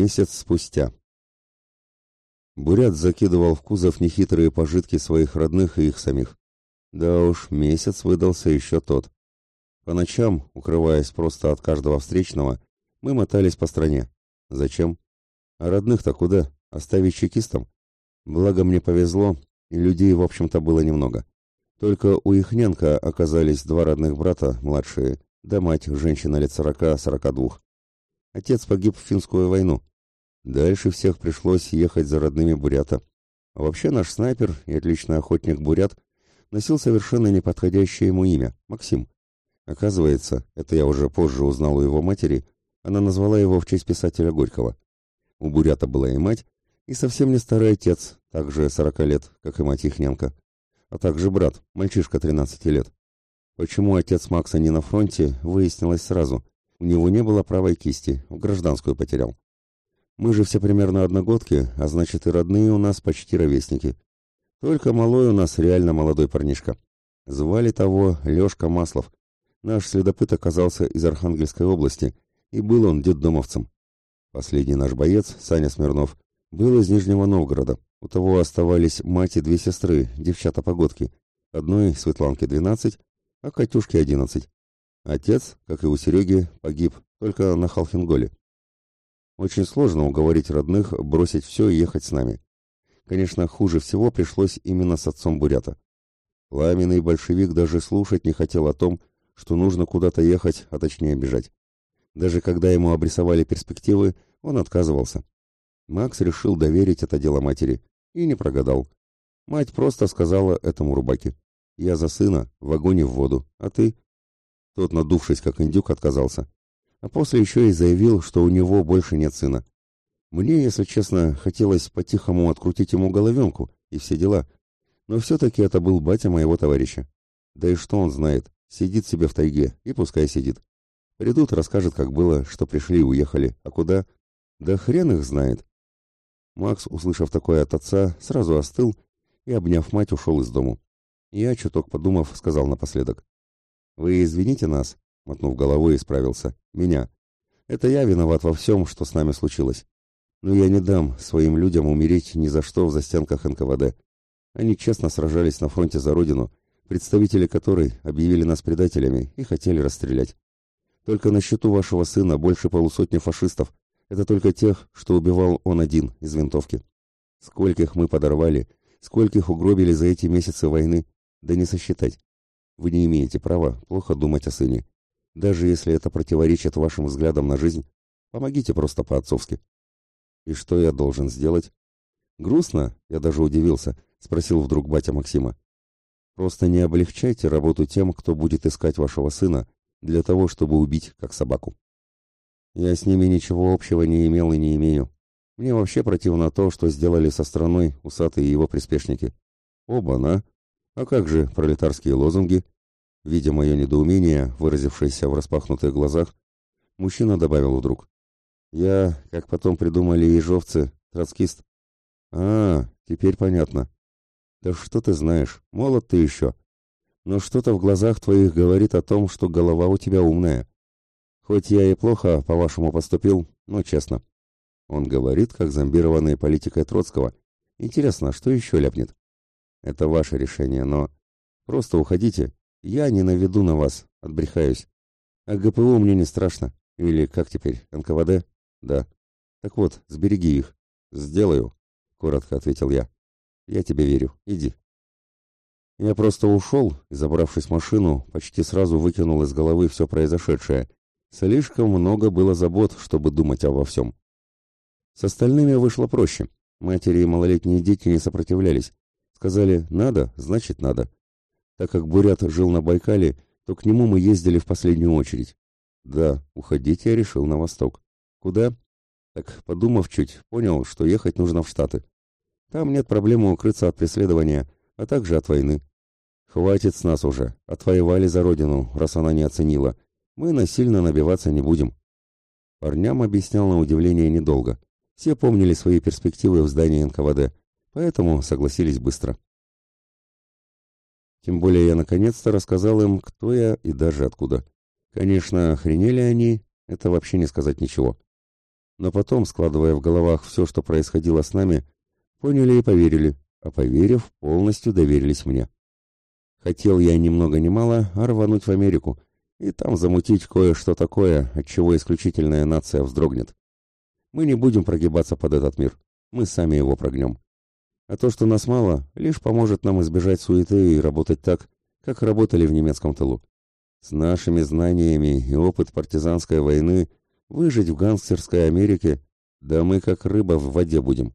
Месяц спустя. Бурят закидывал в кузов нехитрые пожитки своих родных и их самих. Да уж, месяц выдался еще тот. По ночам, укрываясь просто от каждого встречного, мы мотались по стране. Зачем? А родных-то куда? Оставить чекистам? Благо мне повезло, и людей, в общем-то, было немного. Только у Ихненко оказались два родных брата, младшие, да мать, женщина лет сорока-сорока двух. Отец погиб в финскую войну. Дальше всех пришлось ехать за родными бурята. А вообще наш снайпер и отличный охотник бурят носил совершенно неподходящее ему имя – Максим. Оказывается, это я уже позже узнал у его матери, она назвала его в честь писателя Горького. У бурята была и мать, и совсем не старый отец, также 40 лет, как и мать Ихненко, а также брат, мальчишка 13 лет. Почему отец Макса не на фронте, выяснилось сразу – у него не было правой кисти, в гражданскую потерял. Мы же все примерно одногодки, а значит и родные у нас почти ровесники. Только малой у нас реально молодой парнишка. Звали того Лешка Маслов. Наш следопыт оказался из Архангельской области, и был он детдомовцем. Последний наш боец, Саня Смирнов, был из Нижнего Новгорода. У того оставались мать и две сестры, девчата-погодки. Одной Светланке 12, а Катюшке 11. Отец, как и у Сереги, погиб, только на Халхинголе. Очень сложно уговорить родных бросить все и ехать с нами. Конечно, хуже всего пришлось именно с отцом Бурята. Пламенный большевик даже слушать не хотел о том, что нужно куда-то ехать, а точнее бежать. Даже когда ему обрисовали перспективы, он отказывался. Макс решил доверить это дело матери и не прогадал. Мать просто сказала этому рубаке: "Я за сына, в огонь и в воду, а ты тот, надувшись как индюк, отказался. А после еще и заявил, что у него больше нет сына. Мне, если честно, хотелось по-тихому открутить ему головенку и все дела. Но все-таки это был батя моего товарища. Да и что он знает? Сидит себе в тайге, и пускай сидит. Придут, расскажет, как было, что пришли и уехали. А куда? Да хрен их знает. Макс, услышав такое от отца, сразу остыл и, обняв мать, ушел из дому. Я, чуток подумав, сказал напоследок. «Вы извините нас», — мотнув головой, исправился. «Меня. Это я виноват во всем, что с нами случилось. Но я не дам своим людям умереть ни за что в застенках НКВД. Они честно сражались на фронте за Родину, представители которой объявили нас предателями и хотели расстрелять. Только на счету вашего сына больше полусотни фашистов. Это только тех, что убивал он один из винтовки. Скольких мы подорвали, скольких угробили за эти месяцы войны, да не сосчитать. Вы не имеете права плохо думать о сыне. Даже если это противоречит вашим взглядам на жизнь, помогите просто по-отцовски. И что я должен сделать? Грустно, я даже удивился, спросил вдруг батя Максима. Просто не облегчайте работу тем, кто будет искать вашего сына, для того, чтобы убить, как собаку. Я с ними ничего общего не имел и не имею. Мне вообще противно то, что сделали со страной усатые его приспешники. Оба-на! А как же пролетарские лозунги? Видя мое недоумение, выразившееся в распахнутых глазах, мужчина добавил вдруг. Я, как потом придумали ежовцы, троцкист. А, теперь понятно. Да что ты знаешь, молод ты еще. Но что-то в глазах твоих говорит о том, что голова у тебя умная. Хоть я и плохо, по-вашему, поступил, но честно. Он говорит, как зомбированный политикой Троцкого. Интересно, что еще ляпнет? Это ваше решение, но... Просто уходите. Я не наведу на вас, отбрехаюсь. А ГПУ мне не страшно. Или как теперь, НКВД? Да. Так вот, сбереги их. Сделаю, коротко ответил я. Я тебе верю. Иди. Я просто ушел и, забравшись в машину, почти сразу выкинул из головы все произошедшее. Слишком много было забот, чтобы думать обо всем. С остальными вышло проще. Матери и малолетние дети не сопротивлялись. Сказали «надо», значит «надо». Так как Бурят жил на Байкале, то к нему мы ездили в последнюю очередь. Да, уходить я решил на восток. Куда? Так, подумав чуть, понял, что ехать нужно в Штаты. Там нет проблемы укрыться от преследования, а также от войны. Хватит с нас уже, отвоевали за родину, раз она не оценила. Мы насильно набиваться не будем. Парням объяснял на удивление недолго. Все помнили свои перспективы в здании НКВД, поэтому согласились быстро. Тем более я наконец-то рассказал им, кто я и даже откуда. Конечно, охренели они, это вообще не сказать ничего. Но потом, складывая в головах все, что происходило с нами, поняли и поверили, а поверив, полностью доверились мне. Хотел я ни много ни мало а рвануть в Америку и там замутить кое-что такое, от чего исключительная нация вздрогнет. Мы не будем прогибаться под этот мир, мы сами его прогнем. А то, что нас мало, лишь поможет нам избежать суеты и работать так, как работали в немецком тылу. С нашими знаниями и опыт партизанской войны выжить в гангстерской Америке, да мы как рыба в воде будем.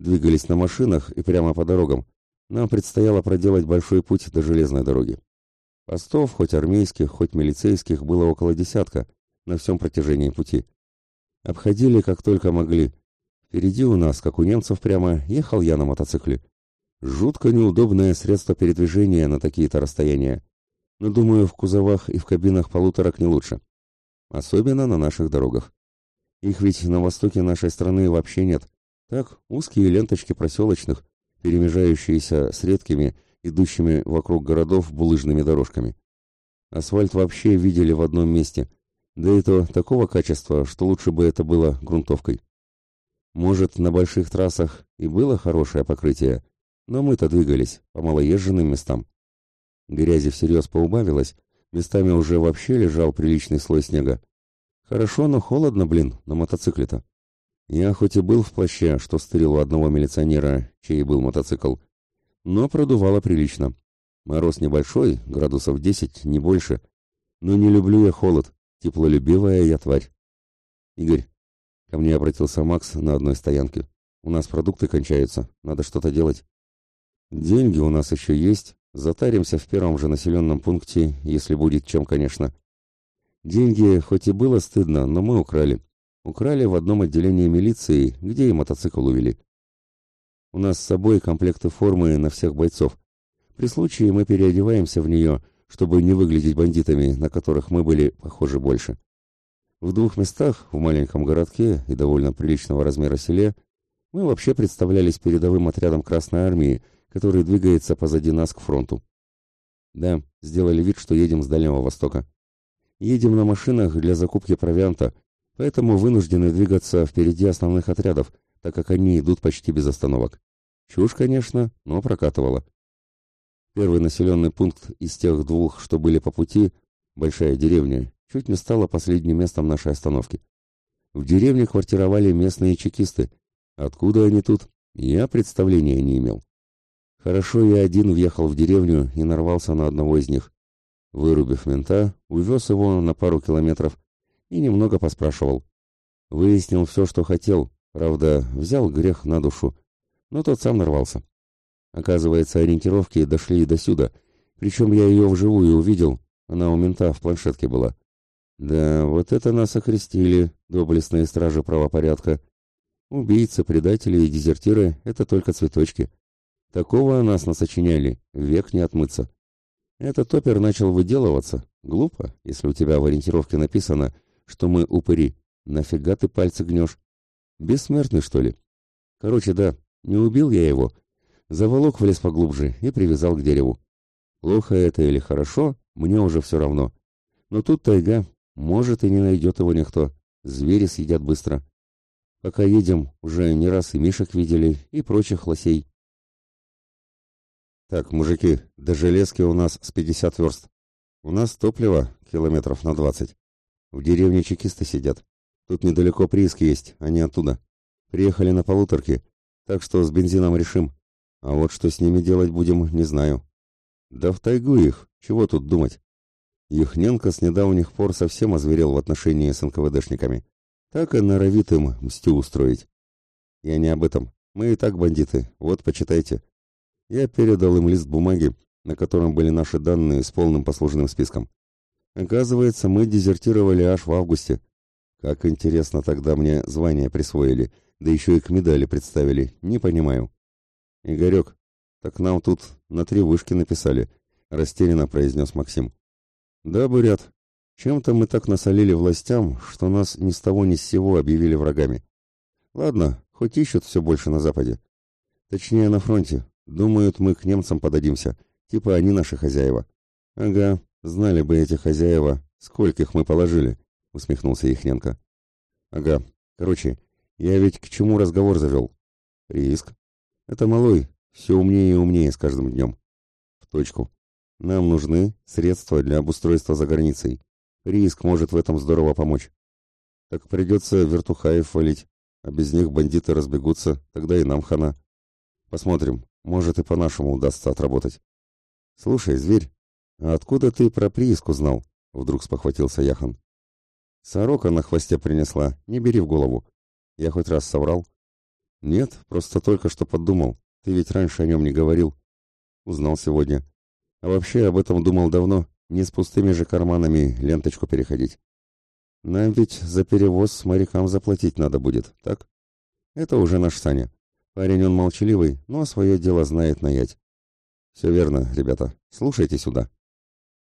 Двигались на машинах и прямо по дорогам. Нам предстояло проделать большой путь до железной дороги. Постов, хоть армейских, хоть милицейских, было около десятка на всем протяжении пути. Обходили как только могли. Впереди у нас, как у немцев прямо, ехал я на мотоцикле. Жутко неудобное средство передвижения на такие-то расстояния. Но, думаю, в кузовах и в кабинах полуторок не лучше. Особенно на наших дорогах. Их ведь на востоке нашей страны вообще нет. Так, узкие ленточки проселочных, перемежающиеся с редкими, идущими вокруг городов булыжными дорожками. Асфальт вообще видели в одном месте, да и то такого качества, что лучше бы это было грунтовкой. Может, на больших трассах и было хорошее покрытие, но мы-то двигались по малоезженным местам. Грязи всерьез поубавилось, местами уже вообще лежал приличный слой снега. Хорошо, но холодно, блин, на мотоцикле-то. Я хоть и был в плаще, что стырил у одного милиционера, чей был мотоцикл, но продувало прилично. Мороз небольшой, градусов 10, не больше. Но не люблю я холод, теплолюбивая я тварь. Игорь, ко мне обратился Макс на одной стоянке. У нас продукты кончаются, надо что-то делать. Деньги у нас еще есть, затаримся в первом же населенном пункте, если будет чем, конечно. Деньги хоть и было стыдно, но мы украли. Украли в одном отделении милиции, где и мотоцикл увели. У нас с собой комплекты формы на всех бойцов. При случае мы переодеваемся в нее, чтобы не выглядеть бандитами, на которых мы были похожи больше. В двух местах, в маленьком городке и довольно приличного размера селе, мы вообще представлялись передовым отрядом Красной Армии, который двигается позади нас к фронту. Да, сделали вид, что едем с Дальнего Востока. Едем на машинах для закупки провианта, поэтому вынуждены двигаться впереди основных отрядов, так как они идут почти без остановок. Чушь, конечно, но прокатывала. Первый населенный пункт из тех двух, что были по пути, большая деревня, чуть не стала последним местом нашей остановки. В деревне квартировали местные чекисты. Откуда они тут, я представления не имел. Хорошо я один въехал в деревню и нарвался на одного из них. Вырубив мента, увез его на пару километров и немного поспрашивал. Выяснил все, что хотел, правда, взял грех на душу, но тот сам нарвался. Оказывается, ориентировки дошли и до сюда, причем я ее вживую увидел, она у мента в планшетке была. Да, вот это нас окрестили, доблестные стражи правопорядка. Убийцы, предатели и дезертиры — это только цветочки. Такого нас насочиняли, век не отмыться. Этот топер начал выделываться. Глупо, если у тебя в ориентировке написано, что мы упыри. Нафига ты пальцы гнешь? Бессмертный, что ли? Короче, да, не убил я его. Заволок в лес поглубже и привязал к дереву. Плохо это или хорошо, мне уже все равно. Но тут тайга, может и не найдет его никто. Звери съедят быстро. Пока едем, уже не раз и мишек видели, и прочих лосей. Так, мужики, до железки у нас с пятьдесят верст. У нас топливо километров на двадцать. В деревне чекисты сидят. Тут недалеко прииск есть, они оттуда. Приехали на полуторке, так что с бензином решим. А вот что с ними делать будем, не знаю. Да в тайгу их, чего тут думать? Яхненко с недавних пор совсем озверел в отношении с НКВДшниками. Так и норовит им мстю устроить. Я не об этом. Мы и так бандиты. Вот, почитайте. Я передал им лист бумаги, на котором были наши данные с полным послужным списком. Оказывается, мы дезертировали аж в августе. Как интересно тогда мне звание присвоили, да еще и к медали представили, не понимаю. Игорек, так нам тут на три вышки написали, растерянно произнес Максим. Да, Бурят, чем-то мы так насолили властям, что нас ни с того ни с сего объявили врагами. Ладно, хоть ищут все больше на западе. Точнее, на фронте. Думают, мы к немцам подадимся. Типа они наши хозяева. Ага, знали бы эти хозяева, скольких мы положили, усмехнулся Ихненко. Ага, Короче, я ведь к чему разговор завел? Риск. Это малой, все умнее и умнее с каждым днем. В точку. Нам нужны средства для обустройства за границей. Риск может в этом здорово помочь. Так придется вертухаев валить, а без них бандиты разбегутся, тогда и нам хана. Посмотрим, может и по-нашему удастся отработать. Слушай, зверь, а откуда ты про прииск узнал? Вдруг спохватился Яхан. Сорока на хвосте принесла, не бери в голову. Я хоть раз соврал? Нет, просто только что подумал. Ты ведь раньше о нем не говорил. Узнал сегодня. А вообще об этом думал давно. Не с пустыми же карманами ленточку переходить. Нам ведь за перевоз морякам заплатить надо будет, так? Это уже наш Саня. Парень он молчаливый, но свое дело знает наять. Все верно, ребята. Слушайте сюда.